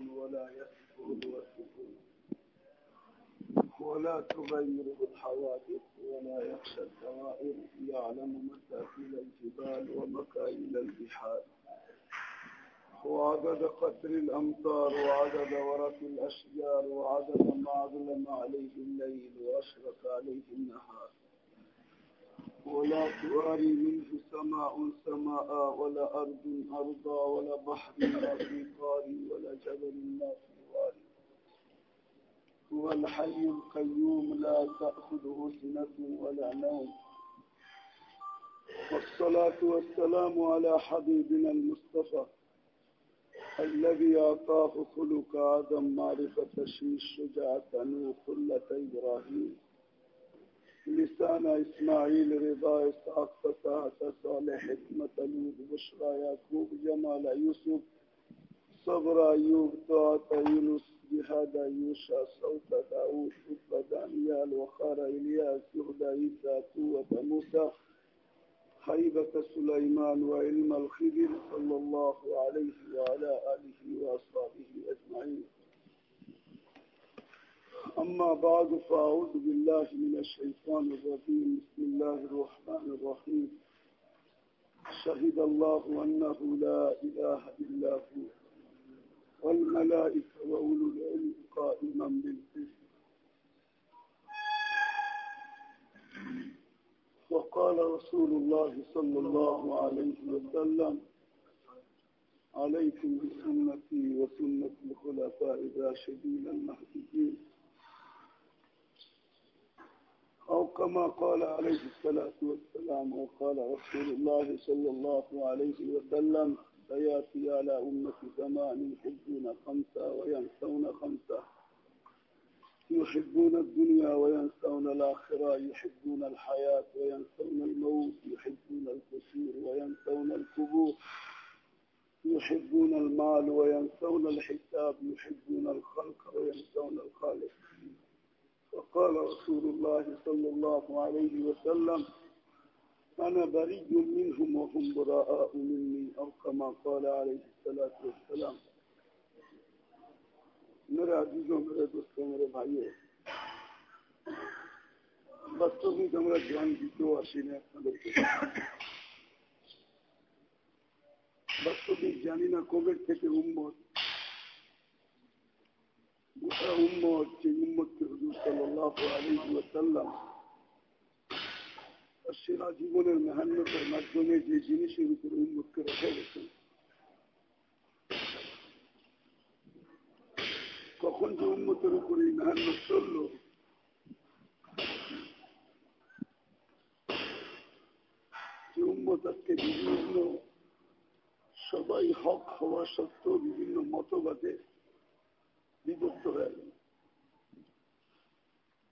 يصفون ولا يصفون ويصفون ولا تغيره الحوادث ولا يخشى الدوائر. يعلم متاكل الجبال ومكايل البحار. وعدد قدر الأمطار وعدد ورق الأشجار وعدد ما ظلم عليه الليل وأشرق عليه النهار. ولا تواري منه سماء سماء ولا أرض أرضا ولا بحر لا في قاري ولا جبل لا في واري هو الحي القيوم لا تأخذه سنة ولا نوم. والصلاة والسلام على حبيبنا المصطفى الذي أعطاه خلق آدم معرفة شيش شجاعة نوح خلة إبراهيم. لسان إسماعيل رضا إسحاق فتاة صالح حكمة لوط بشرى يعقوب جمال يوسف صبر أيوب طاعة يونس جهاد يوشع صوت داود خطبة دانيال وخار إلياس يهدى عيسى قوة موسى هيبة سليمان وعلم الخبر صلى الله عليه بعد فأعوذ بالله من الشيطان الرجيم. بسم الله الرحمن الرحيم. شهد الله أنه لا إله إلا هو والملائكة وأولو العلم قائما بالقسط. وقال رسول الله صلى الله عليه وسلم عليكم بسنتي وسنة الخلفاء الراشدين المهديين. أو كما قال عليه الصلاة والسلام وقال رسول الله صلى الله عليه وسلم سيأتي على أمة زمان يحبون خمسة وينسون خمسة. يحبون الدنيا وينسون الآخرة يحبون الحياة وينسون الموت يحبون القصور وينسون القبور. يحبون المال وينسون الحساب يحبون الخلق وينسون الخالق. فقال رسول الله صلى الله عليه وسلم أنا بريء منهم وهم براء مني أو كما قال عليه الصلاة والسلام. میرے عزیزوں میرے دوستوں میرے بھائیوں بچوں کی تمہارا جان جیتو آسین بچوں کی جانی نہ کووڈ تھے کہ ہم بہت সেরা জীবনের মেহান্নতার মাধ্যমে যে জিনিসের উপরে উন্মুখকে রেখে গেছেন কখন যে উন্মতের উপরে মেহান্ন চলল যে উন্মত আজকে বিভিন্ন সবাই হক হওয়া সত্ত্বেও বিভিন্ন মতবাদে বিভক্ত হয়ে গেল।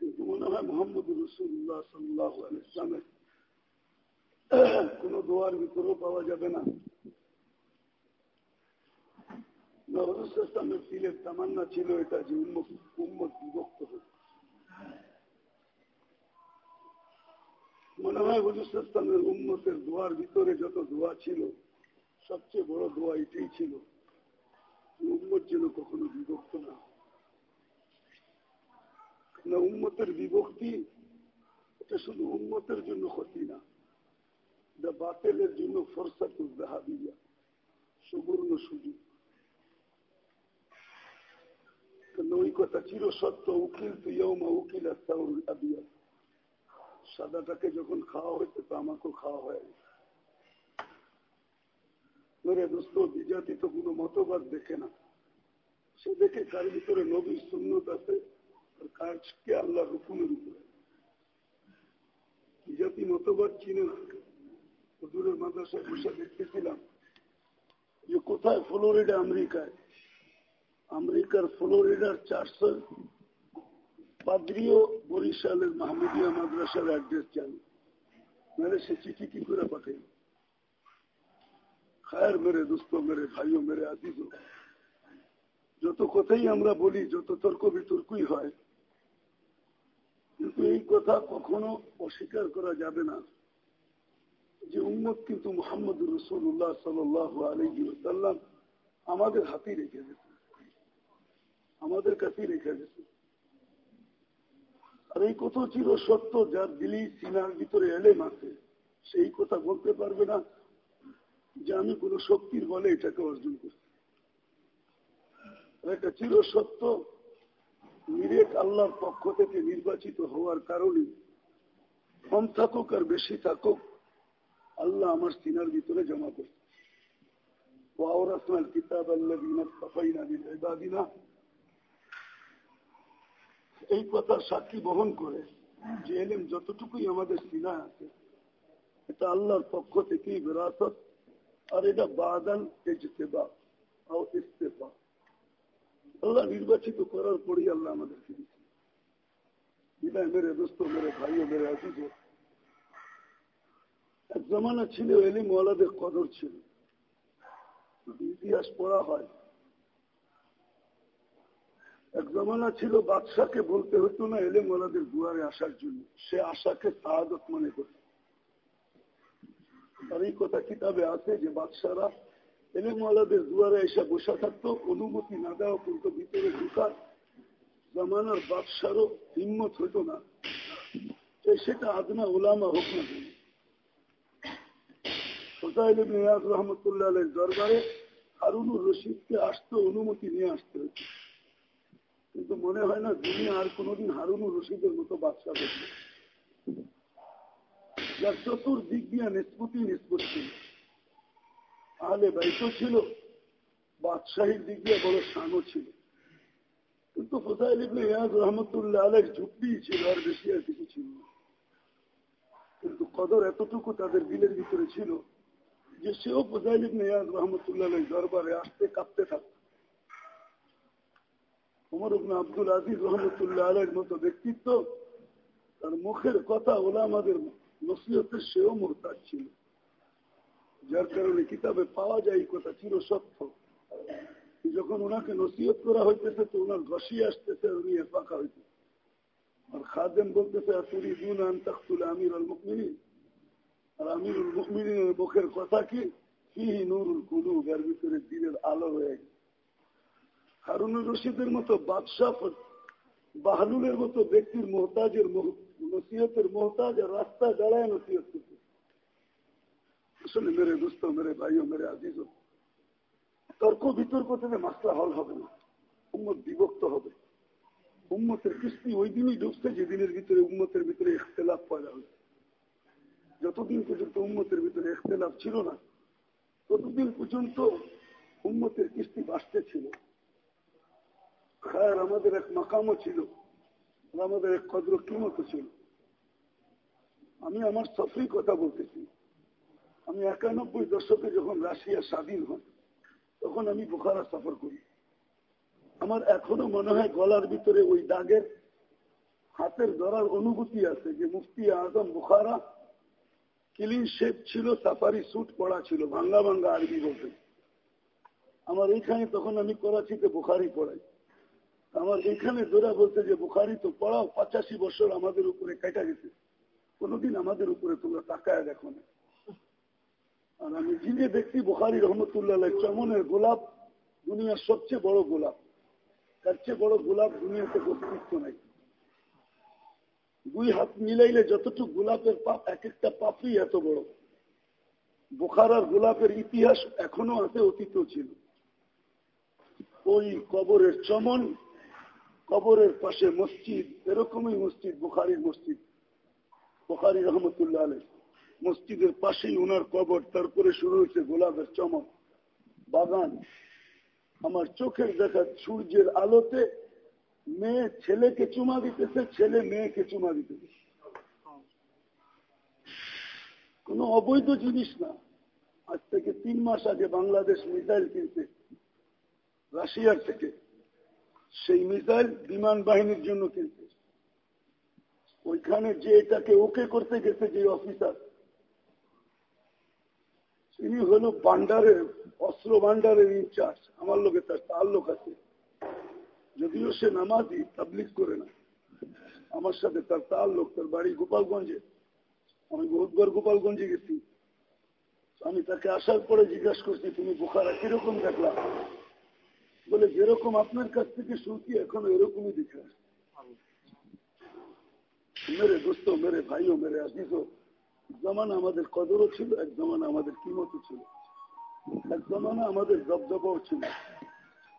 কিন্তু মনে হয় মোহাম্মদ রসুল্লাহ সাল্লাহ ইসলামের কোন দোয়ার ভিতরেও পাওয়া যাবে না। তামান্না ছিল এটা যে উন্মত বিভক্ত হোক মনে হয় হজুসামের উন্মতের দোয়ার ভিতরে যত দোয়া ছিল, সবচেয়ে বড় দোয়া এটাই ছিল। উন্মত যেন কখনো বিভক্ত না উন্মতের বিভক্তি, এটা শুধু উন্মতের জন্য ক্ষতি না, এটা বাতেলের জন্য ফরসাতুল জাহাবিয়া সুবর্ণ সুযোগ। ওই কথা চির সত্য, উকিল তুই উকিল আবিয়া সাদাটাকে যখন খাওয়া হয়েছে তো আমাকেও খাওয়া হয়ে গেছে। মেরে দোস্ত বিজাতি তো কোনো মতবাদ দেখে না। সে দেখে কার ভিতরে নবীর সুন্নত আছে আর কাজকে আল্লাহ হুকুমের উপরে। বিজাতি মতবাদ চিনে না। হুজুরের মাদ্রাসায় বসে দেখতেছিলাম যে কোথায় ফ্লোরিডা, আমেরিকায়? আমেরিকার ফ্লোরিডার চারশো পাদ্রিও বরিশালের মাহমুদিয়া মাদ্রাসার অ্যাড্রেস জানি। মেরে সে চিঠি কি করে পাঠাই খায়ের মেরে দোস্ত মেরে ভাইও মেরে আজিজ যত কথাই আমরা বলি যত তর্ক বিতর্কই হয় কিন্তু এই কথা কখনো অস্বীকার করা যাবে না যে উম্মত কিন্তু মোহাম্মদ রসুল্লাহ সাল আলহি সাল্লাম আমাদের হাতেই রেখে গেছে আমাদের কাছেই রেখে গেছে আর এই কথা চির সত্য, যার দিলি সিনার ভিতরে এলেম আছে, সেই কথা বলতে পারবে না। যে আমি কোন শক্তির বলে এটাকে অর্জন করছি। এটা চির সত্য নিরেক আল্লাহর পক্ষ থেকে নির্বাচিত হওয়ার কারণে কম থাকুক আর বেশি থাকুক, আল্লাহ আমার সিনার ভিতরে জমা ওয়াওরাসনাল কিতাব আল্লাযীনা সাফাইনা মিন ইবাদিনা। এই কথা সাক্ষী বহন করে যে এলেম যতটুকুই আমাদের সিনায় আছে, এটা আল্লাহর পক্ষ থেকেই বিরাসত। আর এটা বাদান ইজতেবা আল্লাহ নির্বাচিত করার পরই আল্লাহ আমাদেরকে দিচ্ছে বিদায় মেরে দোস্ত, মেরে ভাইও, মেরে আজিজ এক জমানা ছিল এলিম ওয়ালাদের কদর ছিল। ইতিহাস পড়া হয়, এক জমানা ছিল, বাদশাকে বলতে হতো না এলেম ওলাদের দুয়ারে আসার জন্য। সে আশাকে সাহাদত মনে করত। আর এই কথা কিতাবে আছে যে বাদশারা এলেমওয়ালাদের দুয়ারে এসে বসে অনুমতি না দেওয়া পর্যন্ত ভিতরে জামানার বাদশারও হিম্মত হইত না। সেটা আদনা ওলামা হোক না রহমতুল্লাহ দরবারে হারুনুর রশিদকে আসতে অনুমতি নিয়ে আসতে হয়েছে। কিন্তু মনে হয় না দুনিয়া আর কোনোদিন হারুনুর রশিদের মতো বাদশা দেখবে যার চতুর্দিক দিয়ে নিষ্পত্তি নিষ্পত আহলে বাইত ছিল, বাদশাহীর দিক দিয়ে বড় শানও ছিল। কিন্তু ফোসাইল ইবনে ইয়াজ রহমতুল্লাহ আলের ঝুঁকি ছিল আর বেশি আর কিছু ছিল কিন্তু কদর এতটুকু তাদের বিলের ভিতরে ছিল যে সেও ফোসাইল ইবনে ইয়াজ রহমতুল্লাহ দরবারে আসতে কাঁপতে থাকত। উমর ইবনে আব্দুল আজিজ রহমতুল্লাহ আলের মতো ব্যক্তিত্ব, তার মুখের কথা ওলা নসিহতের সেও মোহতাজ ছিল। যার কারণে কিতাবে পাওয়া যায় কথা চির সত্য যখন ওনাকে নসিহত করা হইতেছে, তো ওনার ঘষি আসতেছে উনি পাকা হইতেছে। আর খাদেম বলতেছে তুরি দুন তখতুল আমির আল মুকমিনী আর আমিরুল মুকমিনের মুখের কথা কি? কি নুরুল কুলু এর ভিতরে দিনের আলো হয়ে গেছে। হারুনুর রশিদের মতো বাদশাহ, বাহলুলের মতো ব্যক্তির মোহতাজের নসিহতের আর দাঁড়ায় নসিহত করতে আসলে মেরে দোস্ত মেরে মেরে তর্ক বিতর্ক থেকে মাসলা হল হবে না উম্মত বিভক্ত হবে উম্মতের কিস্তি ওই দিনই যেদিনের ভিতরে উম্মতের ভিতরে ইখতলাফ পয়দা হয়েছে যতদিন পর্যন্ত উম্মতের ভিতরে ইখতলাফ ছিল না ততদিন পর্যন্ত উম্মতের কিস্তি বাঁচতে ছিল খায়ের আমাদের এক মাকামও ছিল আমাদের এক কদ্র কিমতও ছিল। আমি আমার সফরি কথা বলতেছি। আমি একানব্বই দশকে যখন রাশিয়া স্বাধীন হয়, তখন আমি বোখারা সফর করি। আমার এখনও মনে হয় গলার ভিতরে ওই দাগের হাতের ধরার অনুভূতি আছে যে মুফতি আজম বুখারা ক্লিন শেপ ছিল সাফারি স্যুট পড়া ছিল, ভাঙ্গা ভাঙ্গা আরবি বলতে আমার এইখানে তখন আমি করাচিতে বুখারি পড়াই। আমার এইখানে দোরা বলতে যে বুখারি তো পড়াও পঁচাশি বছর আমাদের উপরে কেটে গেছে। কোনোদিন আমাদের উপরে তোমরা তাকায় দেখো না। আর আমি যিনি দেখছি বুখারি রহমতুল্লাহ চমনের গোলাপ দুনিয়ার সবচেয়ে বড় গোলাপ। তার চেয়ে বড় গোলাপ দুনিয়াতে অস্তিত্ব নাই। দুই হাত মিলাইলে যতটুকু গোলাপের পাপ, এক একটা পাপই এত বড়। বোখারার গোলাপের ইতিহাস এখনও আছে অতীত ছিল। ওই কবরের চমন কবরের পাশে মসজিদ, এরকমই মসজিদ, বুখারির মসজিদ। বুখারি রহমতুল্লাহ আলহ মসজিদের পাশেই ওনার কবর, তারপরে শুরু হয়েছে গোলাপের চমক। বাগান। আমার চোখের দেখা সূর্যের আলোতে মেয়ে ছেলেকে চুমা দিতেছে, ছেলে মেয়েকে চুমা দিতেছে। কোন অবৈধ জিনিস না। আজ থেকে তিন মাস আগে বাংলাদেশ মিসাইল কিনছে, রাশিয়ার থেকে। সেই মিসাইল বিমান বাহিনীর জন্য কিনছে ওইখানে যে এটাকে ওকে করতে গেছে যে অফিসার তিনি হল ভান্ডারের অস্ত্র ভান্ডারের ইনচার্জ, আমার লোকে তার তার লোক আছে। যদিও সে নামাজি তাবলিক করে না। আমার সাথে তার তার লোক, তার বাড়ি গোপালগঞ্জে। আমি বহুতবার গোপালগঞ্জে গেছি। আমি তাকে আসার পরে জিজ্ঞাসা করছি, তুমি বোখারা কীরকম দেখলাম বলে যেরকম আপনার কাছ থেকে শুনছি এখন এরকমই দেখে মেরে দোস্ত মেরে ভাইও মেরে আজিজও জমানা আমাদের কদরও ছিল এক জমানা আমাদের কিমতও ছিল এক জমানা আমাদের জবজবাও ছিল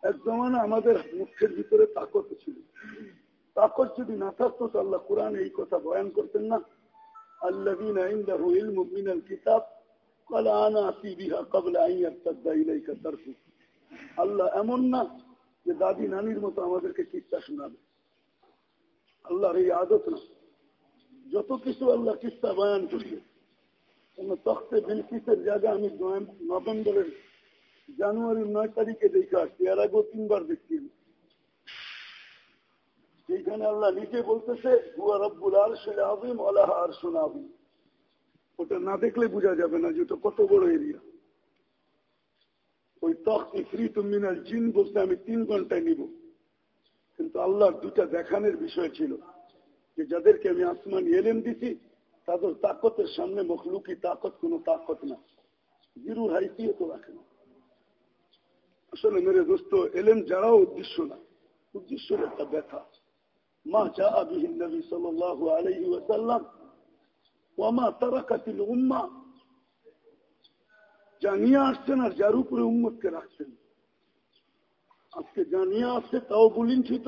এক জমানা আমাদের মুখের ভিতরে তাকত ছিল তাকত যদি না থাকতো তো আল্লাহ কোরআন এই কথা বয়ান করতেন না الذين عنده علم من الكتاب قال انا اتي بها قبل ان يرتد اليك طرفك আল্লাহ এমন না যে দাদি নানির মতো আমাদেরকে কিস্তা শোনাবে। আল্লাহর এই আদত না। যত কিছু আল্লাহ কিস্তা বয়ান করছে তখতে বিলকিসের জায়গা আমি নভেম্বরের জানুয়ারির নয় তারিখে দেখে আসছি, এর আগেও তিনবার দেখছি সেইখানে আল্লাহ নিজে বলতেছে, হুয়া আর শুনে আবিম আল্লাহ আর শোনাবিম ওটা না দেখলে বোঝা যাবে না যে ওটা কত বড় এরিয়া। তখন ফ্রি তুমিনাল জিন বলতে আমি তিন ঘন্টায় নিব। কিন্তু আল্লাহর দুটা দেখানোর বিষয় ছিল যে যাদেরকে আমি আসমান এলেন দিছি, তাদের তাকতের সামনে মখলুকি তাকত কোনো তাকত না। জিরুর হাইসিও রাখে না। আসলে মেরে দোস্ত এলেন যারাও উদ্দেশ্য না, উদ্দেশ্যের একটা ব্যথা। মা চা আবিহিন নবী সাল আলহি ওয়াসাল্লাম ওয়ামা তারাকাতিল উম্মা যা নিয়ে আসছেন আর যার উপরে উম্মতকে রাখছেন। আজকে যা নিয়ে আসছে, তাও বুলিঞ্ছিত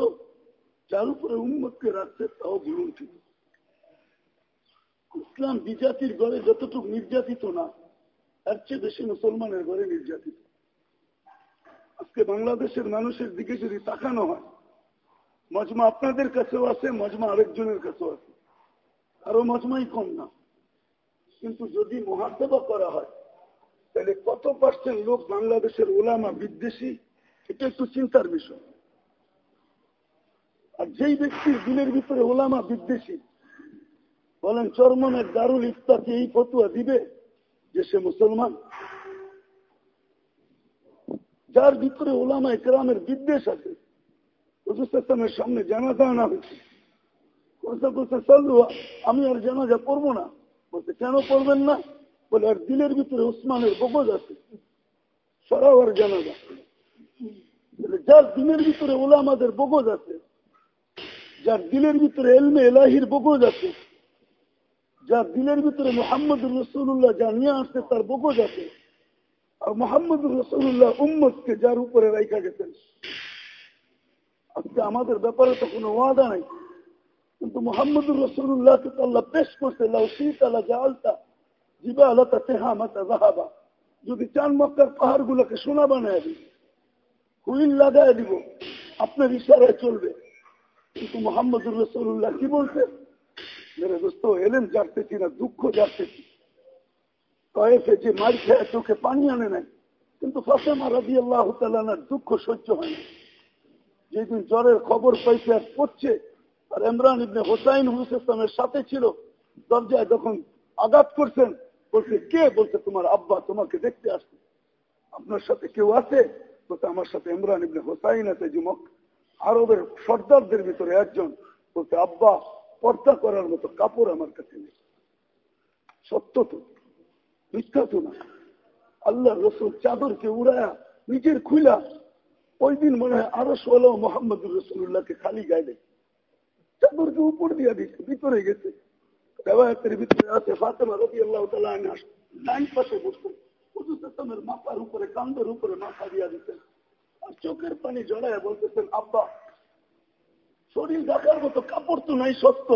যার উপরে উম্মতকে রাখছে, তাও বুলুঞ্ছিত ইসলাম বিজাতির ঘরে যতটুকু নির্যাতিত না, তার চেয়ে বেশি মুসলমানের ঘরে নির্যাতিত। আজকে বাংলাদেশের মানুষের দিকে যদি তাকানো হয়, মজমা আপনাদের কাছেও আছে, মজমা আরেকজনের কাছেও আছে। আরও মজমাই কম না। কিন্তু যদি মহাসেবা করা হয় তাহলে কত পার্সেন্ট লোক বাংলাদেশের ওলামা, বিদ্বেষী? এটা একটু চিন্তার বিষয়। আর যেই ব্যক্তির দিনের ভিতরে ওলামা, বিদ্বেষী, বলেন চরমনের দারুল ইফতাকে এই ফতুয়া দিবে যে সে মুসলমান? যার ভিতরে ওলামা একরামের বিদ্বেষ আছে হুজুসের সামনে জানাজা আনা হয়েছে। আমি আর জানাজা পড়ব না। বলতে কেন পড়বেন না? বলে, আর দিলের ভিতরে উসমানের বগজ আছে সরাও আর জানাজা যার দিনের ভিতরে ওলামাদের বগজ আছে, যার দিলের ভিতরে এলমে এলাহির বগজ আছে, যার দিলের ভিতরে মোহাম্মদুর রসুল্লাহ যা নিয়ে আসছে তার বগজ আছে, আর মোহাম্মদুর রসুল্লাহ উম্মদকে যার উপরে রাইখা গেছেন। আজকে আমাদের ব্যাপারে তো কোনো ওয়াদা নাই, কিন্তু মোহাম্মদুর রসুল্লাহকে তো আল্লাহ পেশ করছে লাউসিতা জালতা জাহাবা যদি চান মক্কার পাহাড় গুলোকে সোনা বানায় দিব হুইল লাগায় দিব, আপনার ইশারায় চলবে। কিন্তু মোহাম্মদুর রসুল্লাহ কি বলছে? মেরে দোস্ত, এলেন যাচ্তেছি না, দুঃখ যাচ্তেছি কয়েছে যে মার খেয়ে চোখে পানি আনে নাই, কিন্তু ফাতেমা রাজি আল্লাহ তালার দুঃখ সহ্য হয় না যেদিন জ্বরের খবর পাইছে আর পড়ছে, আর ইমরান ইবনে হোসাইন হুসেসলামের সাথে ছিল, দরজায় যখন আঘাত করছেন বলছে, কে বলছে তোমার আব্বা তোমাকে দেখতে আসছে? আপনার সাথে কেউ আছে? বলছে, আমার সাথে ইমরান ইবনে হোসাইন আছে যুবক। আরবের সর্দারদের ভিতরে একজন বলছে, আব্বা, পর্দা করার মতো কাপড় আমার কাছে নেই। সত্য তো? মিথ্যা তো না। আল্লাহ রসুল চাদরকে উড়ায়া, নিজের খুলা ওই দিন মনে হয় আরও ষোলো মোহাম্মদুর রসুল্লাহকে খালি দেয়। চাদরকে উপর দিয়া দিচ্ছে ভিতরে গেছে। রেবায়তের ভিতরে আছে ফাতেমা রবি আল্লাহ ডাইন পাশে বসতেন হুজুর মাথার উপরে, কান্দের উপরে মাথা দিয়া দিতেন। আর চোখের পানি জড়ায় বলতেছেন, আব্বা, শরীর দেখার মতো, কাপড় তো নাই সত্য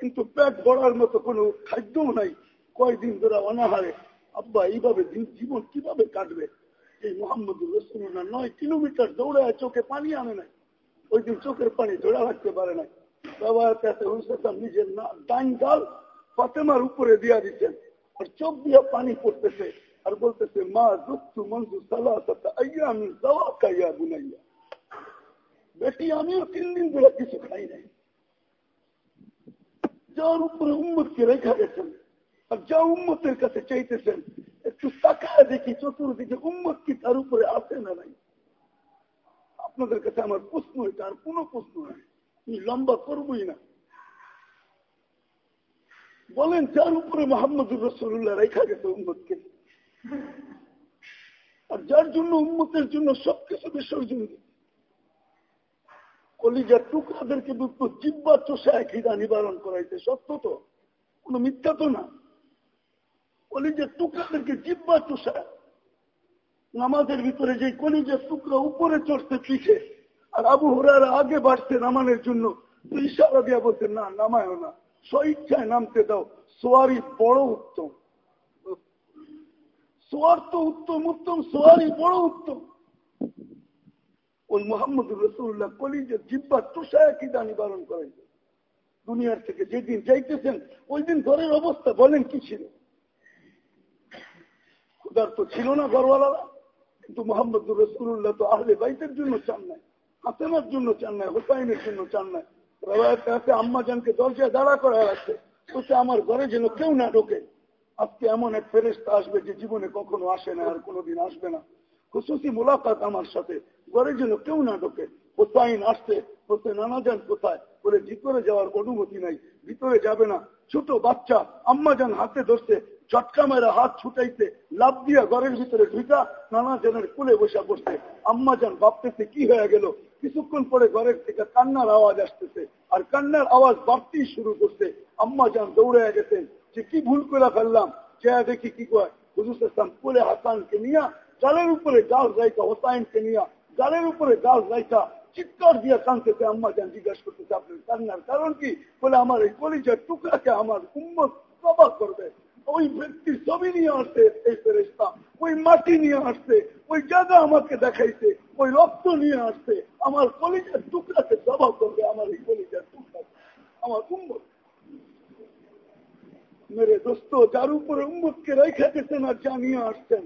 কিন্তু পেট বড়ার মতো কোনো খাদ্যও নাই। কয়দিন ধরে অনাহারে। আব্বা, এইভাবে জীবন কীভাবে কাটবে? এই মোহাম্মদুর রসুল্লাহ নয় কিলোমিটার দৌড়ায় চোখে পানি আনে নাই। ওই দিন চোখের পানি জোড়া রাখতে পারে নাই। নিজের ডাইন গাল ফাতেমার উপরে দিয়া দিচ্ছেন আর চোখ দিয়া পানি পড়তেছে। আর বলতেছে, মা দুঃখু মঞ্জু খাইয়া বুনাইয়া। বেটি, আমিও তিন দিন ধরে কিছু খাই নাই। যার উপরে উম্মতকে রেখা গেছেন। আর যা উম্মতের কাছে চাইতেছেন, একটু তাকায় দেখি চতুর্দিকে উম্মত কি তার উপরে আছে না নাই। আপনাদের কাছে আমার প্রশ্ন এটা, আর কোনো প্রশ্ন নাই। লম্বা করবই না। বলেন, যার উপরে মোহাম্মদুর রসুল্লাহ রেখা গেছে উম্মতকে। আর যার জন্য উম্মতের জন্য সবকিছু বিসর্জন কলিজার টুকরাদেরকে দুটো জিব্বা চোষায় খিদা নিবারণ করাইতে সত্য তো? কোনো মিথ্যা তো না? কলিজার টুকরাদেরকে জিব্বা চোষায় নামাজের ভিতরে যে কলিজার টুকরা উপরে চড়তে পিছে আর আবু হরারা আগে বাড়ছে নামানোর জন্য তো ইশারা দিয়া বলছে না, নামায়ও না। স্বইচ্ছায় নামতে দাও। সোয়ারি বড় উত্তম। সোয়ার তো উত্তম উত্তম, সোয়ারি বড় উত্তম। ওই মোহাম্মদ রসুল্লাহ কলিজের জিব্বা তুষায় কিদা নিবারণ করাইছে দুনিয়ার থেকে যেদিন যাইতেছেন, ওই দিন ঘরের অবস্থা বলেন কি ছিল? খুদার তো ছিল না ঘরওয়ালারা, কিন্তু মোহাম্মদ রসুল্লাহ তো আহলে বাইতের জন্য চান নাই। হাসেনার জন্য চান নাই হোসাইনের জন্য চান নাই রবায়তে আছে আম্মা জানকে দরজায় দাঁড়া করা আছে বলছে, আমার ঘরে যেন কেউ না ঢোকে। আজকে এমন এক ফেরেস্তা আসবে যে জীবনে কখনো আসে না, আর কোনোদিন আসবে না। খুশুসি মোলাকাত আমার সাথে, ঘরে যেন কেউ না ঢোকে। হোসাইন আসছে, বলছে, নানা যান কোথায়? বলে, ভিতরে যাওয়ার অনুমতি নাই, ভিতরে যাবে না। ছোট বাচ্চা, আম্মা যান হাতে ধরছে চটকা মেরা হাত ছুটাইতে লাভ দিয়া ঘরের ভিতরে ঢুকা নানা জনের কুলে বসা পড়ছে। আম্মা যান ভাবতেছে, কি হয়ে গেল? কিছুক্ষণ পরে ঘরের থেকে কান্নার আওয়াজ আসতেছে। আর কান্নার আওয়াজ বাড়তেই শুরু করছে। আম্মা যান দৌড়ে গেছেন। যে কি ভুল করে ফেললাম? চেয়া দেখি কি কয়? হুজুর ইসলাম কুলে হাসানকে নিয়া গালের উপরে গাল রাইকা হোসাইনকে নিয়া গালের উপরে গাল রাইকা চিৎকার দিয়ে কানতেছে আম্মা যান জিজ্ঞাসা করতেছে, আপনার কান্নার কারণ কি? বলে, আমার এই কলিজার টুকরাকে আমার উম্মত সবাক করবে। ওই ব্যক্তি ছবি নিয়ে আসছে, এই ফেরেস্তা ওই মাটি নিয়ে আসছে, ওই জায়গা আমাকে দেখাইছে, ওই রক্ত নিয়ে আসছে। আমার কলিজার টুকরাকে জবাব করবে, আমার এই কলিজার টুকরা আমার উম্মত। মেরে দোস্ত, যার উপরে উম্মতকে রেখা গেছেন আর জানিয়ে আসছেন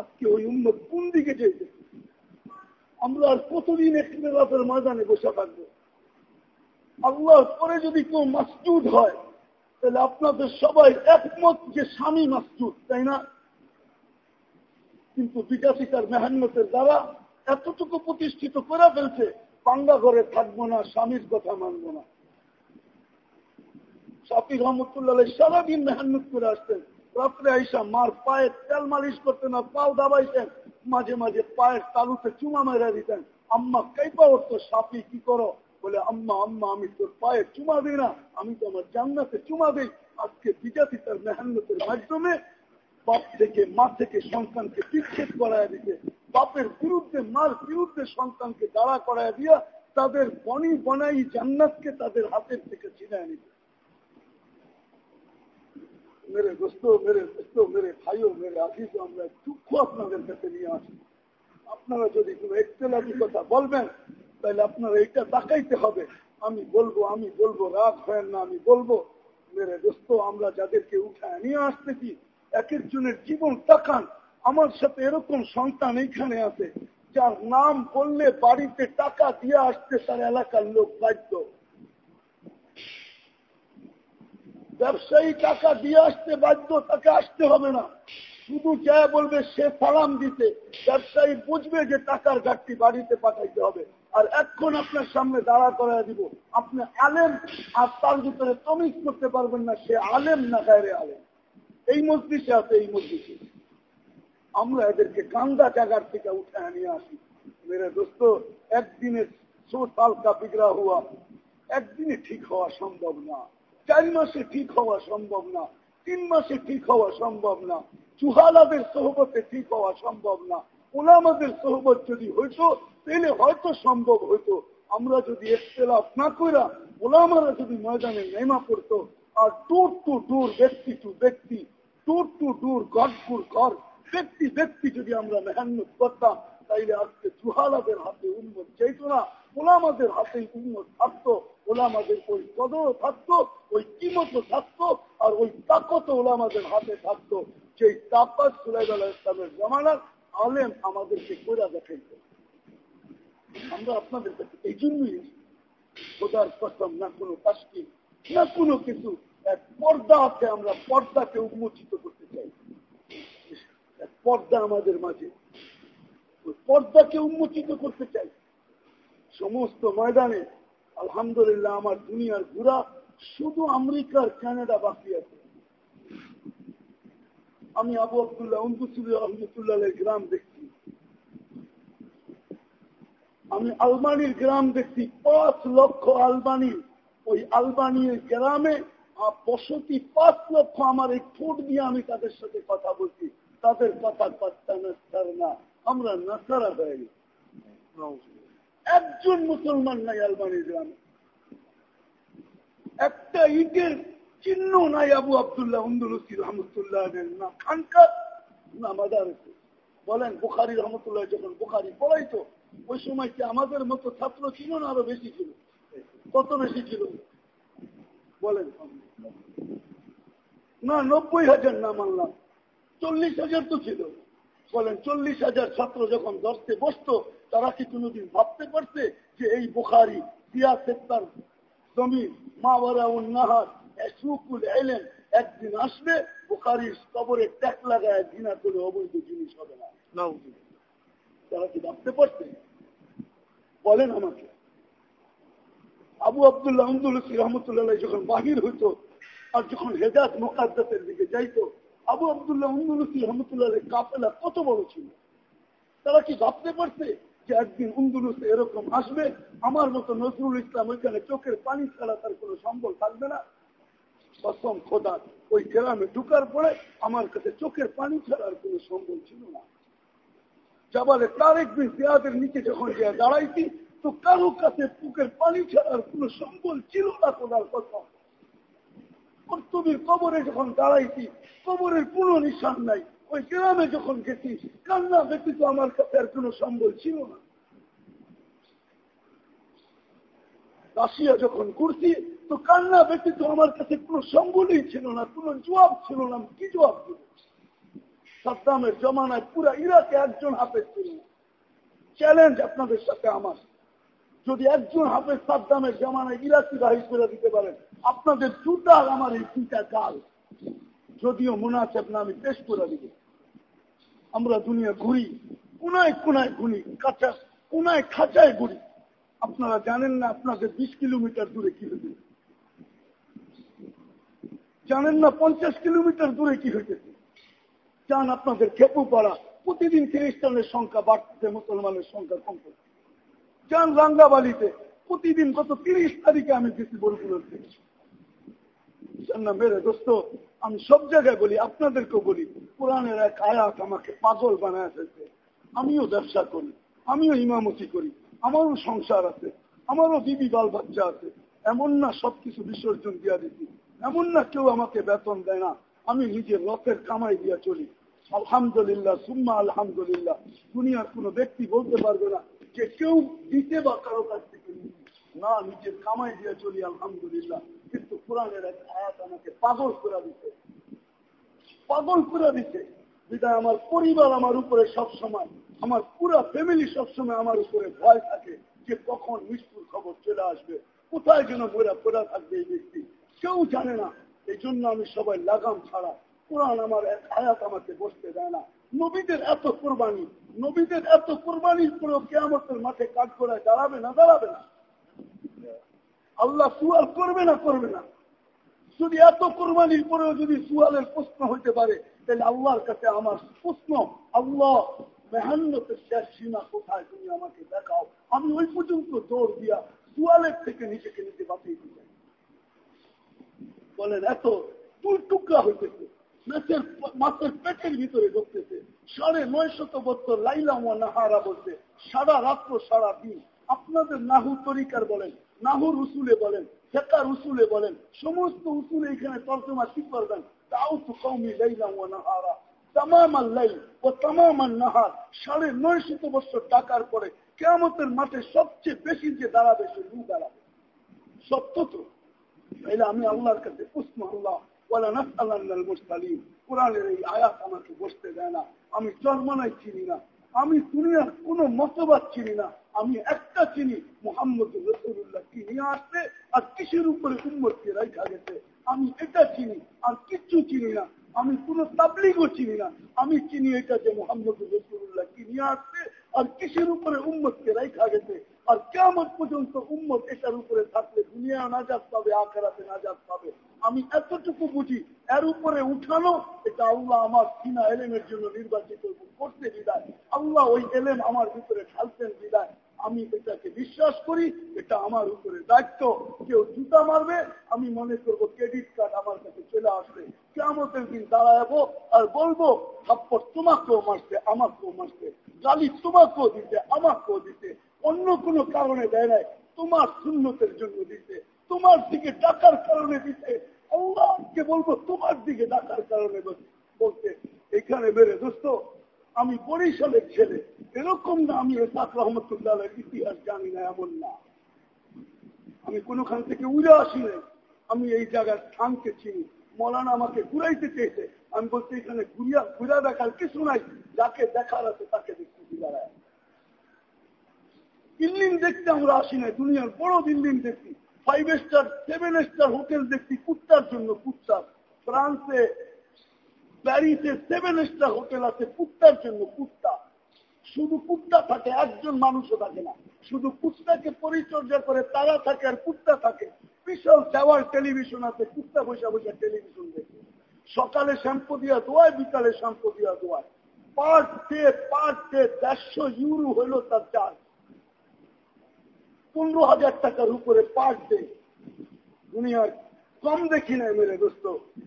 আজকে ওই উম্মত কোন দিকে যেতে? আমরা আর কতদিন একটু ময়দানে বসে থাকব? আল্লাহর পরে যদি কেউ মাসজুদ হয় তাহলে আপনাদের সবাই একমত যে স্বামী মাসজুদ তাই না? কিন্তু বিকাশিকার মেহান্নতের দ্বারা এতটুকু প্রতিষ্ঠিত করে ফেলছে পাঙ্গা ঘরে থাকব না, স্বামীর কথা মানবো না। সাফি রহমতুল্লাহ সারাদিন মেহান্নত করে আসতেন। রাত্রে আইসা মার পায়ে তেল মালিশ করতেন না পাও দাবাইতেন মাঝে মাঝে পায়ের তালুতে চুমা মেরা দিতেন। আম্মা কাইপা উঠতো সাপি কি করো? বলে, আম্মা আম্মা, আমি তোর পায়ে চুমা দিই না, আমি তো আমার জান্নাতে চুমা দিই। আজকে বিজাতি তার মেহান্নতের মাধ্যমে বাপ থেকে মা থেকে সন্তানকে বিচ্ছেদ করায় দিতে বাপের বিরুদ্ধে, মার বিরুদ্ধে সন্তানকে দাঁড়া করায় দিয়া তাদের বনি বনাই জান্নাতকে তাদের হাতের থেকে ছিনায় নিতে মেরে দোস্ত মেরে দোস্ত, মেরে ভাইও, মেরে আজিজ আমরা দুঃখ আপনাদের কাছে নিয়ে আসি। আপনারা যদি কোনো একতলাপি কথা বলবেন তাহলে আপনারা এটা তাকাইতে হবে। আমি বলব আমি বলব, রাগ হয় না, আমি বলব, মেরে দোস্ত, আমরা যাদেরকে উঠায় নিয়ে আসতেছি এক একজনের জীবন তাকান। আমার সাথে এরকম সন্তান এইখানে আছে, যার নাম বললে বাড়িতে টাকা দিয়ে আসতে তার এলাকার লোক বাধ্য। ব্যবসায়ী টাকা দিয়ে আসতে বাধ্য, তাকে আসতে হবে না। শুধু চায় বলবে সে সালাম দিতে। ব্যবসায়ী বুঝবে যে টাকার ঘাটতি বাড়িতে পাঠাইতে হবে। আর এখন আপনার সামনে দাঁড়া করা দিব। আপনি আলেম, আর তার ভিতরে তমিজ করতে পারবেন না, সে আলেম না গায়ে আলেম। এই মসজিদে আছে, এই মসজিদে আমরা এদেরকে কান্দা জায়গার থেকে উঠে নিয়ে আসি। মেরে দোস্ত, একদিনে সো সাল কা বিগড়া হওয়া একদিনে ঠিক হওয়া সম্ভব না। চার মাসে ঠিক হওয়া সম্ভব না। তিন মাসে ঠিক হওয়া সম্ভব না। চুহালাদের সহবতে ঠিক হওয়া সম্ভব না। ওলামাদের সহবত যদি হইতো তাহলে হয়তো সম্ভব হইতো। আমরা যদি একতলাফ না কইরা ওলামারা যদি ময়দানে নেমা পড়তো, আর টুর টু টুর ব্যক্তি টু ব্যক্তি টুর টু টুর ঘর টুর ঘর, ব্যক্তি ব্যক্তি যদি আমরা মেহান্নত করতাম, তাইলে আজকে জুহালাদের হাতে উন্মত চাইত না, ওলামাদের হাতে উন্মত থাকতো, ওলামাদের ওই কদর থাকতো, ওই কিমত থাকতো, আর ওই তাকত ওলামাদের হাতে থাকতো। সেই তাকত সুলাইদ ইসলামের জমানার আলেম আমাদেরকে করে দেখাইত। আমরা আপনাদের কাছে এই জন্যই খোদার কসম, না কোনো কাজটি না কোনো কিছু, এক পর্দা আছে আমরা পর্দাকে উন্মোচিত করতে চাই। এক পর্দা আমাদের মাঝে। পর্দাকে উন্মোচিত করতে চাই। সমস্ত ময়দানে, আলহামদুলিল্লাহ, আমার দুনিয়ার ঘুরা শুধু আমেরিকার কানাডা বাকি আছে। আমি আবু আবদুল্লাহ অন্দুসুল্লাহ রহমতুল্লাহ গ্রাম দেখছি। আমি আলবানির গ্রাম দেখছি, পাঁচ লক্ষ আলবানি ওই আলবানির গ্রামে বসতি পাঁচ লক্ষ আমার এই ঠোঁট দিয়ে আমি তাদের সাথে কথা বলছি। তাদের কথা পাত্তা নাস্তার না। আমরা নাসারা হয়ে গেছি। একজন মুসলমান নাই আলবানির গ্রামে। একটা ইটের চিহ্ন নাই আবু আবদুল্লাহ উন্দুলসি রহমতুল্লাহ না খানকার, না মাদারসে বলেন, বুখারি রহমতুল্লাহ যখন বুখারি পড়াইতো, ওই সময় কি আমাদের মতো ছাত্র ছিল না আরও বেশি ছিল? কত বেশি ছিল? বলেন। না, নব্বই হাজার না মানলাম। চল্লিশ হাজার তো ছিল। বলেন, চল্লিশ হাজার ছাত্র যখন ধরতে বসত, তারা কি কোনোদিন ভাবতে পারছে যে এই বুখারি সিয়াসেত্তার জমি মাওয়ারা উন্নাহার সুকুল এলেন একদিন আসবে, বুখারির কবরে ট্যাক লাগায় ঘৃণা করে অবৈধ জিনিস হবে না। তারা কি ভাবতে পারছে? বলেন আমাকে। আবু আবদুল্লাহ আহমদুল্লাহ রহমতুল্লাহ যখন বাহির হইতো আর যখন হেজাজ মোকাদ্দাতের দিকে যাইতো, আবু আবদুল্লাহ উন্দুলসি রহমতুল্লাহ কাফেলা কত বড় ছিল? তারা কি ভাবতে পারছে যে একদিন উন্দুলুসে এরকম আসবে? আমার মতো নজরুল ইসলাম ওইখানে চোখের পানি ছাড়া তার কোনো সম্বল থাকবে না। কসম খোদা, ওই গ্রামে ঢুকার পরে আমার কাছে চোখের পানি ছাড়ার কোনো সম্বল ছিল না। জাবালে তারেক বিন জিয়াদের নিচে যখন যে দাঁড়াইছি, তো কারও কাছে পুকের পানি ছাড়ার কোনো সম্বল ছিল না খোদার কথা। কর্তবীর কবরে যখন দাঁড়াইছি, কবরের কোনো নিশান নাই। ওই গ্রামে যখন গেছি, কান্না ব্যতীত আমার কাছে আর কোনো সম্বল ছিল না। রাশিয়া যখন করছি তো কান্না ব্যতীত আমার কাছে কোনো সম্বলই ছিল না, কোনো জবাব ছিল না কি জবাব দিব? সাদ্দামের জমানায় পুরা ইরাকে একজন হাফেজ ছিল। চ্যালেঞ্জ আপনাদের সাথে আমার। যদি একজন হাফেজ সাদ্দামের জমানায় ইরাকি বাহির করে দিতে পারেন, আপনাদের দুটা আমার এই দুইটা কাল যদিও মনে আছে আপনার আমি পেশ করে দিব। আমরা দুনিয়া ঘুরি, কোনায় কোনায় ঘুরি, কাঁচা, কোনায় খাঁচায় ঘুরি। আপনারা জানেন না আপনাদের বিশ কিলোমিটার দূরে কি হয়েছে? জানেন না পঞ্চাশ কিলোমিটার দূরে কি হয়েছে? চান আপনাদের খেপু পাড়া। প্রতিদিন খ্রিস্টানের সংখ্যা বাড়তেছে মুসলমানের সংখ্যা কম করছে যান রাঙ্গাবালিতে প্রতিদিন গত তিরিশ তারিখে আমি গেছি বলগুলোর থেকে না, মেরে দোস্ত, আমি সব জায়গায় বলি, আপনাদেরকেও বলি, কোরআনের এক আয়াত আমাকে পাগল বানায় ফেলছে। আমিও ব্যবসা করি, আমিও ইমামতি করি, আমারও সংসার আছে, আমারও দিদি বাল বাচ্চা আছে। এমন না সবকিছু বিসর্জন দিয়া দিচ্ছি এমন না কেউ আমাকে বেতন দেয় না। আমি নিজের রথের কামাই দিয়া চলি। আলহামদুলিল্লাহ, সুম্মা আলহামদুলিল্লাহ। দুনিয়ার কোনো ব্যক্তি বলতে পারবে না যে কেউ দিতে বা কারও কাছ থেকে না, নিজের কামাই দিয়ে চলি, আলহামদুলিল্লাহ। কিন্তু কোরআনের এক আয়াত আমাকে পাগল করে দিতে পাগল করে দিতে বিদায়, আমার পরিবার আমার উপরে সব সময় আমার পুরো ফ্যামিলি সবসময় আমার উপরে ভয় থাকে যে কখন মৃত্যুর খবর চলে আসবে। কোথায় যেন মোরা পড়া থাকবে এই ব্যক্তি। কেউ জানে না এই জন্য আমি সবাই লাগাম ছাড়া কোরআন আমার এক আয়াত আমাকে বসতে দেয় না। নবীদের এত কোরবানি, নবীদের এত কোরবানির পরেও কেয়ামতের মাঠে কাজ করায় দাঁড়াবে না দাঁড়াবে না। আল্লাহ সুয়াল করবে না করবে না। যদি এত কোরবানির পরেও যদি সুয়ালের প্রশ্ন হইতে পারে, তাহলে আল্লাহর কাছে আমার প্রশ্ন, আল্লাহ মেহান্নতের শেষ সীমা কোথায়? তুমি আমাকে দেখাও। আমি ওই পর্যন্ত দৌড় দিয়া সুয়ালের থেকে নিজেকে নিজে বাঁচিয়ে দিতে বলেন, এত টুল টুকরা হইতেছে। মাছের মাছের পেটের ভিতরে ঢুকতেছে। সাড়ে নয় শত বছর লাইলা নাহারা বলতে সারা রাত্র, সারা দিন। আপনাদের নাহু তরিকার বলেন, নাহুর উসুলে বলেন, ফেকার উসুলে বলেন, সমস্ত উসুলে এখানে তর্জমা কি করবেন তাও তো কৌমি লাইলা নাহারা। তামামান লাইল ও তামামান নাহার। সাড়ে নয় শত বছর টাকার পরে কেমতের মাঠে সবচেয়ে বেশি যে দাঁড়াবে সে দাঁড়াবে। সত্য তো? তাইলে আমি আল্লাহর কাছে না আমি একটা চিনি মোহাম্মদ রসুল্লাহ কি নিয়ে আসছে আর কিসের উপরে উম্মতকে রাখা গেছে আমি এটা চিনি আর কিচ্ছু চিনি না আমি কোন তাবলিগও চিনি না আমি চিনি এটা যে মোহাম্মদ রসুল্লাহ কি নিয়ে আসছে আর কিসের উপরে উম্মতকে রাখা গেছে আর কেমন পর্যন্ত উম্মত এটার উপরে থাকলে দুনিয়া নাজাদ পাবে, আখেরাতে নাজাদ পাবে। আমি এতটুকু বুঝি, এর উপরে উঠানো, এটা আল্লাহ আমার কিনা এলেমের জন্য নির্বাচিত করতে বিদায়। আল্লাহ ওই এলেম আমার ভিতরে ঢালতেন বিদায়। আমি এটাকে বিশ্বাস করি, এটা আমার উপরে দায়িত্ব। কেউ জুতা মারবে, আমি মনে করব ক্রেডিট কার্ড আমার কাছে চলে আসবে। কেমতের দিন দাঁড়াবো আর বলব থাপ্পর তোমাকেও মারছে, আমাকেও মারছে, গালি তোমাকেও দিতে আমাকেও দিতে অন্য কোনো কারণে দেয় নাই। তোমার শূন্যতের জন্য দিতে তোমার দিকে ডাকার কারণে দিতে আল্লাহকে বলব, তোমার দিকে ডাকার কারণে বলতে এখানে বেড়ে দোস্ত, আমি বরিশালের ছেলে। এরকম না আমি এসাক রহমতুল্লাহ ইতিহাস জানি না, এমন না। আমি কোনখান থেকে উড়ে আসি নাই। আমি এই জায়গার স্থানকে চিনি। মলানা আমাকে ঘুরাইতে চেয়েছে। আমি বলছি, এখানে ঘুরিয়া ঘুরা দেখার কিছু নাই। যাকে দেখার আছে তাকে দেখতেছি দাঁড়ায় বিল্ডিং দেখতে আমরা আসি নাই, দুনিয়ার বড় বিল্ডিং দেখছি। Five star seven star hotel দেখছি, কুত্তার জন্য কুত্তা ফ্রান্সে, প্যারিসে সেভেন স্টার হোটেল আছে, কুত্তার জন্য কুত্তা। শুধু কুত্তা থাকে, একজন মানুষও থাকে না। শুধু কুত্তাকে পরিচর্যা করে তারা থাকে আর কুত্তা থাকে। বিশাল দেওয়ার টেলিভিশন আছে, কুত্তা বসে বসে টেলিভিশন দেখে। সকালে শ্যাম্পু দিয়া দোয়ায়, বিকালে শ্যাম্পু দিয়া দোয়ায়। পার ডে পার ডে দেড়শো ইউরো হইল তার চার্জ পনেরো হাজার টাকার উপরে পার ডে দুনিয়ার কম দেখি নাই মেরে দোস্ত।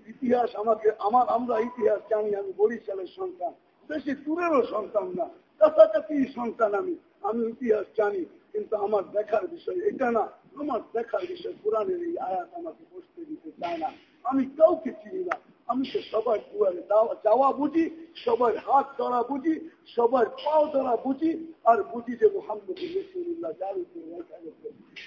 ইতিহাস আমাকে, আমার, আমরা ইতিহাস জানি, আমি বরিশালের সন্তান। বেশি দূরেরও সন্তান না, কাছাকাছি সন্তান আমি। আমি ইতিহাস জানি, কিন্তু আমার দেখার বিষয় এটা না। আমার দেখার বিষয় কোরআনের এই আয়াত আমাকে বসতে দিতে চায় না। আমি কাউকে চিনি না। আমি তো সবার দুয়ারে যাওয়া বুঝি, সবার হাত ধরা বুঝি, সবার পাও ধরা বুঝি, আর বুঝি যে মোহাম্মদ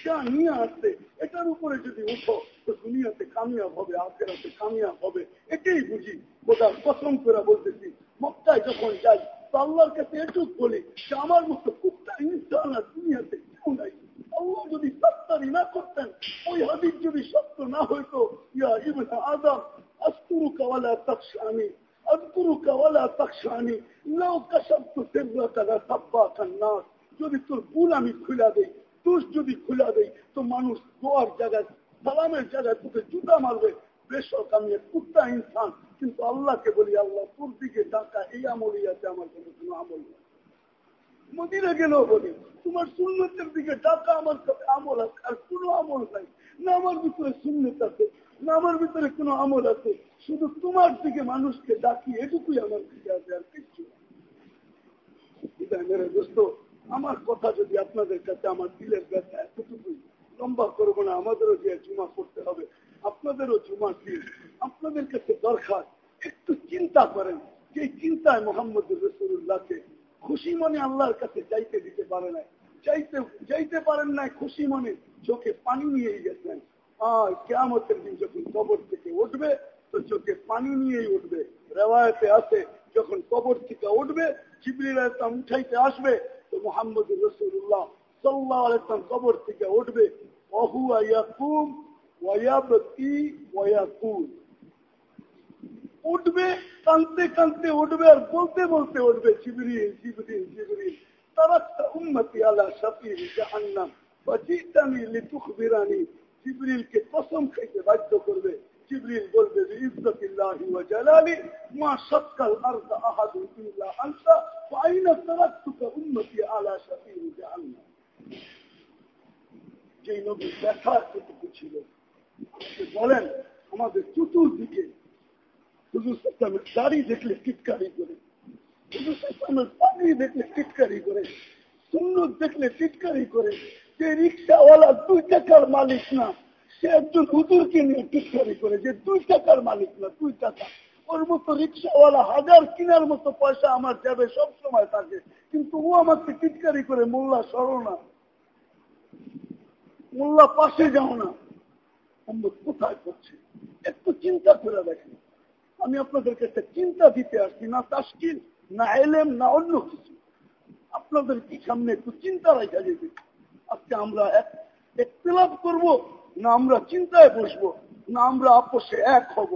যা নিয়ে আসছে, এটার উপরে যদি উঠো, তো দুনিয়াতে কামিয়াব হবে, আখেরাতে কামিয়াব হবে এটাই বুঝি। বোধা কসম করে বলতেছি, মক্কায় যখন যাই, তো আল্লাহর কাছে এটুক বলি যে আমার মতো কুত্তা ইনসান আর দুনিয়াতে কেউ নাই। যদি সত্তারি না করতেন, ওই হাদিস যদি সত্য না হইতো, ইয়া ইবনে আদম أذكرك ولا تخشاني أذكرك ولا تخشاني لو كشفت سرك لصباك الناس যদি তোর ভুল আমি খুলা দেই তুষ যদি খুলা দেই তো মানুষ দোয়ার জায়গায় সালামের জায়গায় তোকে জুতা মারবে বেশক আমি কুত্তা ইনসান কিন্তু আল্লাহকে বলি আল্লাহ তোর দিকে ডাকা এই আমলই আছে আমার কাছে কোনো আমল নেই মদিনা গেলেও বলি তোমার সুন্নতের দিকে ডাকা আমার কাছে আমল আছে আর কোনো আমল নাই না আমার ভিতরে সুন্নত আছে না আমার ভিতরে কোনো আমল আছে? শুধু তোমার দিকে মানুষকে ডাকি এটুকুই আমার দিকে আছে আর দোস্ত, আমার কথা যদি আপনাদের কাছে, আমার দিলের ব্যথা এতটুকুই। লম্বা করব না, আমাদেরও যে জুমা করতে হবে, আপনাদেরও জুমা দিন আপনাদের কাছে দরকার, একটু চিন্তা করেন। যে চিন্তায় মোহাম্মদ রসুল্লাহকে খুশি মনে আল্লাহর কাছে যাইতে দিতে পারে নাই। যাইতে যাইতে পারেন নাই খুশি মনে, চোখে পানি নিয়ে গেছেন। কেমতের দিন যখন কবর থেকে উঠবে, তো চোখে পানি নিয়েই উঠবে। রেওয়ায়তে আছে, যখন কবর থেকে উঠবে, জিবরিল ইসলাম উঠাইতে আসবে, তো মোহাম্মদ রসুল্লাহ সাল্লাহ আলাইসলাম কবর থেকে উঠবে। অহুয়া ইয়াকুম ওয়াবতি ওয়াকুল উঠবে কানতে কানতে উঠবে আর বলতে বলতে উঠবে, জিবরিল জিবরিল জিবরিল। তারাক্তা উম্মতি আলা শাফির জাহান্নাম। ফাজিতানি লিতুখবিরানি। জিবরিলকে কসম খাইতে বাধ্য করবে। জিবরিল বলবে আলা ছিল। বলেন, আমাদের চতুর্দিকে হুজুর দেখলে টিটকারি করে দেখলে টিটকারি করে দেখলে টিটকারি করে যে রিক্সাওয়ালা দুই টাকার মালিক না, সে একজন হুজুরকে নিয়ে টিটকারি করে যে দুই টাকার মালিক না, দুই টাকা। ওর মতো রিক্সাওয়ালা হাজার কিনার মতো পয়সা আমার যাবে, সব সময় থাকে। কিন্তু ও আমাকে টিটকারি করে, মোল্লা, সরো না। মোল্লা, পাশে যাও না। কোথায় করছে একটু চিন্তা করে দেখেন। আমি আপনাদেরকে একটা চিন্তা দিতে আসছি, না তাস্কিল না এলেম, না অন্য কিছু। আপনাদের কি সামনে একটু চিন্তা রাখা যেতে? আজকে আমরা একতলাপ করব না আমরা চিন্তায় বসবো, না আমরা আপোষে এক হব।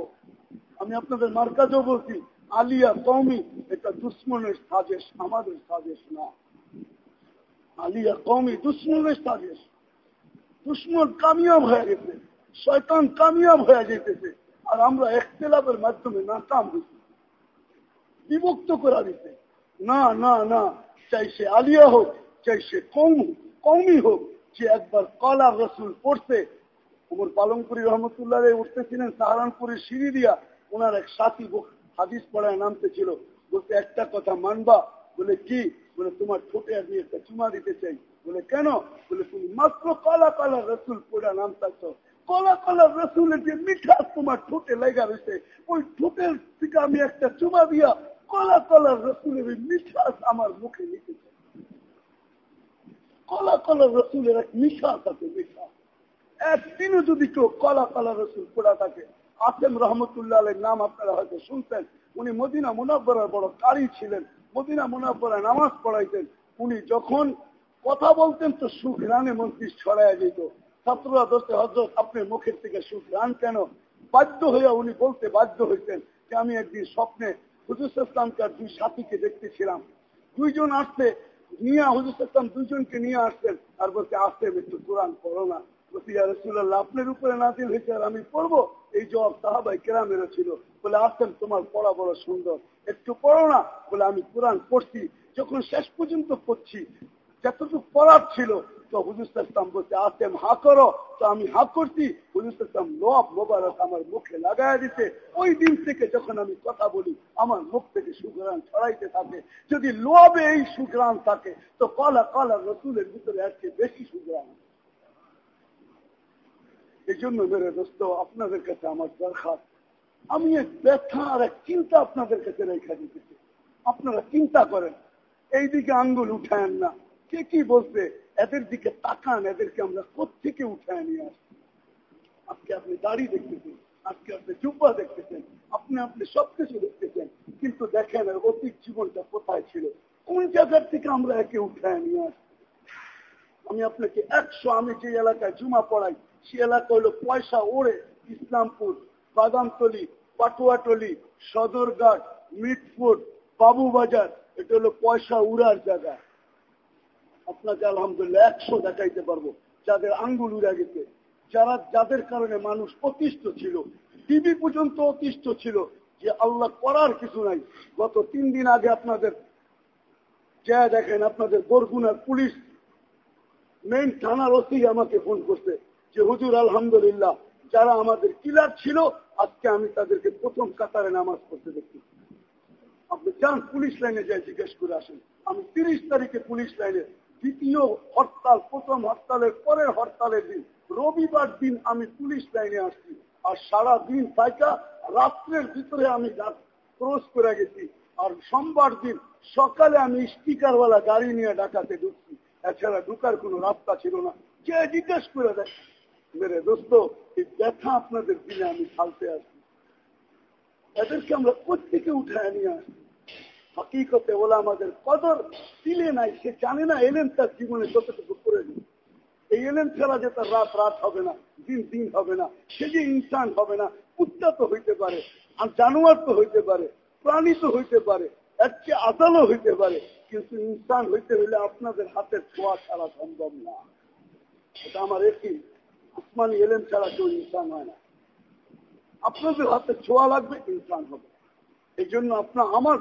আমি আপনাদের মার্কাজও বলছি, আলিয়া কৌমি এটা দুশ্মনের সাজেশ, আমাদের সাজেশ না। আলিয়া কৌমি দুশ্মনের সাজেশ। দুশ্মন কামিয়াব হয়ে গেছে, শয়তান কামিয়াব হয়ে যেতেছে, আর আমরা একতলাপের মাধ্যমে নাকাম হয়েছি। বিভক্ত করা দিতে না না না, চাই সে আলিয়া হোক, চাই সে কম হোক। কমই হোক, যে একবার কলা রসুল পড়ছে উমর পালনপুরি রহমতুল্লাহ উঠতেছিলেন সাহারানপুরের সিঁড়ি দিয়া ওনার এক সাথী হাদিস পড়ায় নামতে ছিল। বলতে, একটা কথা মানবা? বলে, কি? বলে, তোমার ঠোঁটে আমি একটা চুমা দিতে চাই। বলে, কেন? বলে, তুমি মাত্র কলা কলা রসুল পড়া নাম থাকছো কলা কলা রসুলের যে মিঠাস তোমার ঠোঁটে লেগা রয়েছে ওই ঠোঁটের থেকে আমি একটা চুমা দিয়া কলা কলা রসুলের ওই মিঠাস আমার মুখে নিতে চাই। কলা কলা রসুলের এক মিঠাস আছে মিঠাস একদিনও যদি কেউ কলা কলা রসুল পড়া থাকে, আসেম রহমতুল্লাহ নাম আপনারা হয়তো শুনতেন উনি মদিনা মুনাব্বরার বড় কারি ছিলেন। মদিনা মুনাব্বরায় নামাজ পড়াইতেন। উনি যখন কথা বলতেন তো সুখ রানে মন্ত্রী ছড়াইয়া যেত ছাত্ররা দোষে হজরত আপনার মুখের থেকে সুখ রান কেন? বাধ্য হইয়া উনি বলতে বাধ্য হইতেন যে, আমি একদিন স্বপ্নে হুজুর ইসলামকার দুই সাথীকে দেখতেছিলাম। দুইজন আসতে নিয়ে হুজুর ইসলাম দুজনকে নিয়ে আসতেন আর বলছে, আসতে একটু কোরআন পড়ো না। আপনার উপরে নাজিল হয়েছে আর আমি পড়ব? এই জবাব তাহাবাই কেরামেরা ছিল। বলে আসতেন তোমার পড়া বড় সুন্দর। একটু পড়ো না। বলে, আমি কোরআন পড়ছি। যখন শেষ পর্যন্ত পড়ছি যতটুকু পড়ার ছিল, তো হুজুর ইসলাম বলছে আসেম হা করো। তো আমি হা করছি, হুজুর ইসলাম লোভ মোবারক আমার মুখে লাগাই দিতে ওই দিন থেকে যখন আমি কথা বলি, আমার মুখ থেকে সুগ্রান ছড়াইতে থাকে। যদি লোভে এই সুগ্রান থাকে, তো কলা কলা রসুলের ভিতরে আজকে বেশি সুগ্রান এই জন্য মেরে দোস্ত, আপনাদের কাছে আমার দরকার। আমি এক ব্যথা আর এক চিন্তা আপনাদের কাছে রেখা দিতেছি। আপনারা চিন্তা করেন, এইদিকে আঙ্গুল উঠায়েন না। কে কি বলছে, এদের দিকে তাকান, এদেরকে আমরা কোথেকে উঠায় নিয়ে আসি আজকে আপনি দাড়ি দেখতেছেন আজকে আপনি জুব্বা দেখতেছেন আপনি আপনি সবকিছু দেখতেছেন কিন্তু দেখেন অতীত জীবনটা কোথায় ছিল? কোন জায়গার থেকে আমরা একে উঠায় নিয়ে আসি আমি আপনাকে একশো, আমি যে এলাকায় জুমা পড়াই, সে এলাকা হলো পয়সা ওড়ে, ইসলামপুর বাদামতলি পাটুয়াটলি, সদরঘাট মিটফুট বাবুবাজার, এটা হলো পয়সা উড়ার জায়গা। আপনাকে আলহামদুলিল্লাহ একশো দেখাইতে পারব। যাদের আঙ্গুল উড়া গেছে, যারা যাদের কারণে মানুষ অতিষ্ঠ ছিল, টিভি পর্যন্ত অতিষ্ঠ ছিল, যে আল্লাহ করার কিছু নাই। গত তিন দিন আগে আপনাদের যা দেখেন, আপনাদের বরগুনার পুলিশ মেইন থানার ওসি আমাকে ফোন করছে যে, হুজুর, আলহামদুলিল্লাহ, যারা আমাদের কিলার ছিল, আজকে আমি তাদেরকে প্রথম কাতারে নামাজ পড়তে দেখি আপনি যান পুলিশ লাইনে যাই জিজ্ঞেস করে আসেন। আমি তিরিশ তারিখে পুলিশ লাইনে দ্বিতীয় হরতাল, প্রথম হরতালের পরের হরতালের দিন। রবিবার দিন আমি পুলিশ লাইনে আসছি আর সারা দিন থাকা রাত্রের ভিতরে আমি ক্রস করে গেছি। আর সোমবার দিন সকালে আমি স্টিকারওয়ালা গাড়ি নিয়ে ডাকাতে ঢুকছি। এছাড়া ঢুকার কোনো রাস্তা ছিল না। কে জিজ্ঞেস করে দেয় মেরে দোস্ত, এই ব্যথা আপনাদের দিনে আমি ফালতে আসি এদেরকে আমরা প্রত্যেকে উঠায় নিয়ে আসি হকিকতে ওলা আমাদের কদর দিলে নাই, সে জানে না এলেন তার জীবনে যতটুকু করে দিন। এই এলেন ছাড়া যে তার রাত রাত হবে না, দিন দিন হবে না, সে যে ইনসান হবে না কুত্তা তো হইতে পারে, আর জানোয়ার তো হইতে পারে, প্রাণী তো হইতে পারে চেয়ে আদালও হইতে পারে, কিন্তু ইনসান হইতে হইলে আপনাদের হাতের ছোঁয়া ছাড়া সম্ভব না। এটা আমার একই, আসমানি এলেন ছাড়া কেউ ইনসান হয় না। আপনাদের হাতে ছোঁয়া লাগবে, ইনসান হবে। এই জন্য আপনার, আমার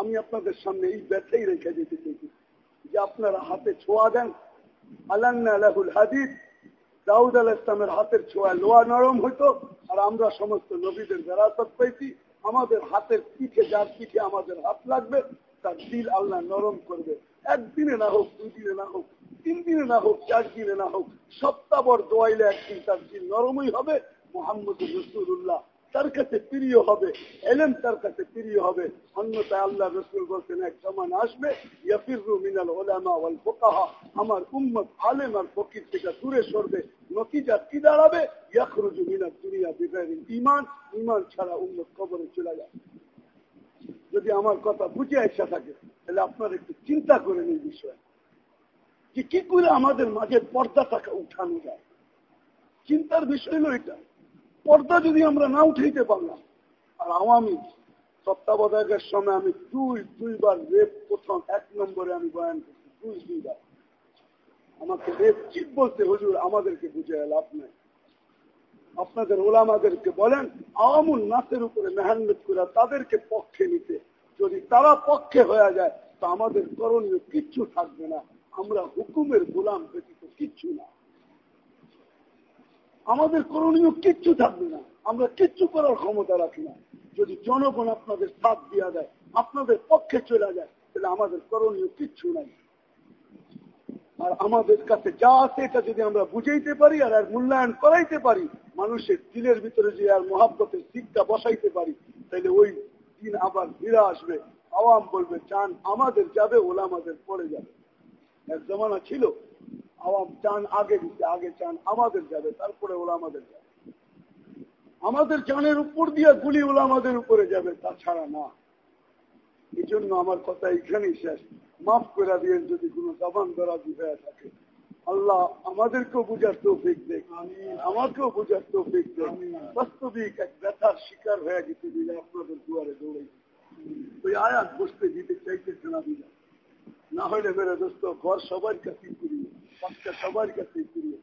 আমি আপনাদের সামনে এই ব্যথাই রেখে যেতে চাইছি যে আপনারা হাতে ছোঁয়া দেন। আলান্না আলাহুল হাদিদ। দাউদ আল ইসলামের হাতের ছোঁয়া লোয়া নরম হইতো আর আমরা সমস্ত নবীদের বেড়াতত পেয়েছি আমাদের হাতের পিঠে যার পিঠে আমাদের হাত লাগবে, তার দিল আল্লাহ নরম করবে। একদিনে না হোক দুই দিনে না হোক তিন দিনে না হোক চার দিনে না হোক সপ্তাহর দোয়াইলে একদিন তার দিল নরমই হবে। মোহাম্মদ রসুল্লাহ তার কাছে প্রিয় হবে এলেন তার কাছে প্রিয় হবে। অন্যতায় আল্লাহ রসুল বলছেন, এক সমান আসবে মিনাল আমার উম্মত আলেম আর ফকির থেকে দূরে সরবে নতিজা কি দাঁড়াবে? ইয়াখরুজু মিনাল দুনিয়া বিগাইরিন ইমান ইমান ছাড়া উম্মত কবরে চলে যায়। যদি আমার কথা বুঝে আসা থাকে, তাহলে আপনার একটু চিন্তা করেন এই বিষয়ে। যে কি করে আমাদের মাঝে পর্দা পর্দাটাকে উঠানো যায়? চিন্তার বিষয় হলো এটা। পর্দা যদি আমরা না উঠাইতে পারলাম, আর আওয়ামী তত্ত্বাবধায়কের সময় আমি দুই, দুইবার রেপ প্রথম এক নম্বরে আমি বয়ান করছি, দুই, দুইবার। আমাকে রেপ চিপ বলতে হুজুর আমাদেরকে বুঝে লাভ নাই। আপনাদের ওলামাদেরকে বলেন আওয়ামুল নাসের উপরে মেহান্নত করে তাদেরকে পক্ষে নিতে। যদি তারা পক্ষে হয়ে যায়, তো আমাদের করণীয় কিচ্ছু থাকবে না। আমরা হুকুমের গোলাম ব্যতীত কিচ্ছু না। আমাদের করণীয় কিচ্ছু থাকবে না। আমরা কিচ্ছু করার ক্ষমতা রাখি না। যদি জনগণ আপনাদের সাথ দেওয়া দেয়, আপনাদের পক্ষে চলে যায়, তাহলে আমাদের করণীয় কিচ্ছু নাই। আর আমাদের কাছে যা আছে এটা যদি আমরা বুঝাইতে পারি আর আর মূল্যায়ন করাইতে পারি, মানুষের দিলের ভিতরে যে আর মহাব্বতের শিক্ষা বসাইতে পারি, তাহলে ওই দিন আবার ফিরে আসবে। আওয়াম বলবে চান আমাদের যাবে ওলা আমাদের পড়ে যাবে। এক জমানা ছিল আওয়াম চান আগে দিতে আগে চান আমাদের যাবে তারপরে ওলা আমাদের যাবে। আমাদের চানের উপর দিয়ে গুলি ওলা আমাদের উপরে যাবে তাছাড়া না। এই জন্য আমার কথা এখানেই শেষ। মাফ করে দিয়ে যদি কোনো জবান দরাজি হয়ে থাকে। আল্লাহ আমাদেরকেও বুঝার তৌফিক দেখ। আমাকেও বুঝার তৌফিক দেখ। বাস্তবিক এক ব্যথার শিকার হয়ে গেছে আপনাদের দুয়ারে দৌড়ে ওই আয়াত বসতে দিতে চাইতেছে না দিলে না হলে মেরে দোস্ত, ঘর সবার কাছেই করিয়ে বাচ্চা সবার কাছেই করিয়ে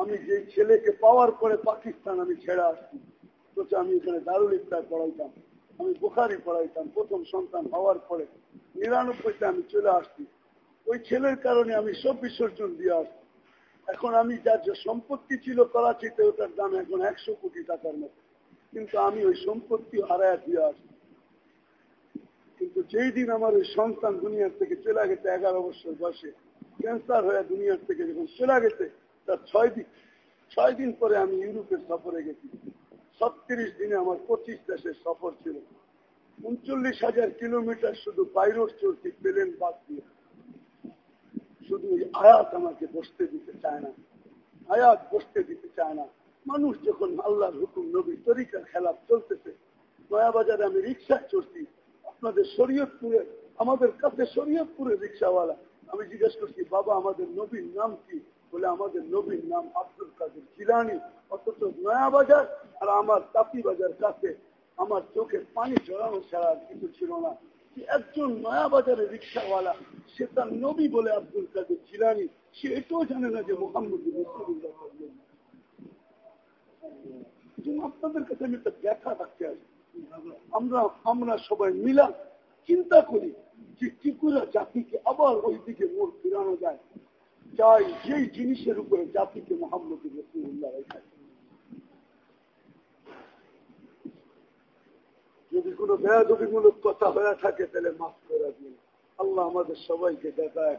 আমি যে ছেলেকে পাওয়ার পরে পাকিস্তান আমি ছেড়ে আসছি তো আমি এখানে দারুল ইফতার পড়াইতাম, আমি বোখারি পড়াইতাম, প্রথম সন্তান হওয়ার পরে নিরানব্বইতে আমি চলে আসছি। ওই ছেলের কারণে আমি সব বিসর্জন দিয়ে আসছি। এখন আমি যার যে সম্পত্তি ছিল করাচিতে, ওটার দাম এখন একশো কোটি টাকার মতো। কিন্তু আমি ওই সম্পত্তি হারায় দিয়ে আসছি। কিন্তু যেই দিন আমার ওই সন্তান দুনিয়ার থেকে চলে গেছে, এগারো বছর বয়সে, ক্যান্সার হয়ে দুনিয়ার থেকে যখন চলে গেছে, তার ছয় দিন ছয় দিন পরে আমি ইউরোপের সফরে গেছি। ছত্রিশ দিনে আমার পঁচিশ দেশের সফর ছিল। উনচল্লিশ হাজার কিলোমিটার শুধু বাইরোড চলছি প্লেন বাদ দিয়ে। শুধু ওই আয়াত আমাকে বসতে দিতে চায় না। আয়াত বসতে দিতে চায় না। মানুষ যখন আল্লাহর হুকুম নবী তরিকার খেলা চলতেছে, নয়াবাজারে আমি রিক্সায় চড়ছি আপনাদের শরীয়তপুরে, আমাদের কাছে শরীয়তপুরের রিক্সাওয়ালা। আমি জিজ্ঞেস করছি, বাবা, আমাদের নবীর নাম কি? বলে, আমাদের নবীর নাম আব্দুল কাদের জিলানি, অথচ নয়াবাজার আর আমার তাপি বাজার কাছে আমার চোখের পানি জড়ানো ছাড়া কিছু ছিল না। একজন নয়াবাজারের রিক্সাওয়ালা, সে তার নবী বলে আব্দুল কাদের জিলানি, সে এটাও জানে না যে মোহাম্মদ আপনাদের কাছে আমি একটা ব্যাখ্যা রাখতে আসি। আমরা আমরা সবাই মিলা চিন্তা করি যে কি জাতিকে আবার ওই দিকে মোড় ফিরানো যায়। চাই যেই জিনিসের উপরে জাতিকে মোহাম্মদ রসুল্লাহ যদি কোনো বেয়াদবিমূলক কথা হয়ে থাকে, তাহলে মাফ করে দিন। আল্লাহ আমাদের সবাইকে দেখায়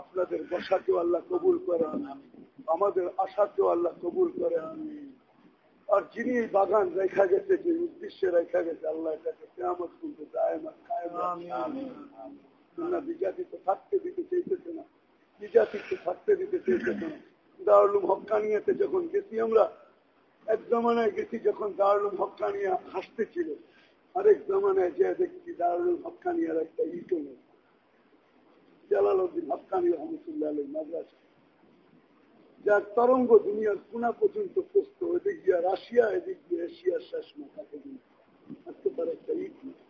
আপনাদের বসাকেও আল্লাহ কবুল করেন। আমাদের আশাকেও আল্লাহ কবুল করেন। আর যিনি এই বাগান রেখা গেছে যে উদ্দেশ্যে রেখা গেছে আল্লাহ এটাকে কেমন কিন্তু না বিজাতি তো থাকতে দিতে চাইতেছে না। বিজাতি তো থাকতে দিতে চাইতেছে না। দারুলুম হকানিয়াতে যখন গেছি আমরা এক জমানায় গেছি যখন হকানিয়া হাসতেছিল। আরেক জমানায় যে দেখছি দারুলুম হকানিয়ার একটা ইটো নেই। জালাল উদ্দিন হকানি রহমতুল্লাহ মাদ্রাসা যার তরঙ্গ দুনিয়ার কোনা পর্যন্ত প্রস্ত এদিক দিয়ে রাশিয়া, এদিক দিয়ে এশিয়ার শেষ মাথা পর্যন্ত একটা ইতিহাস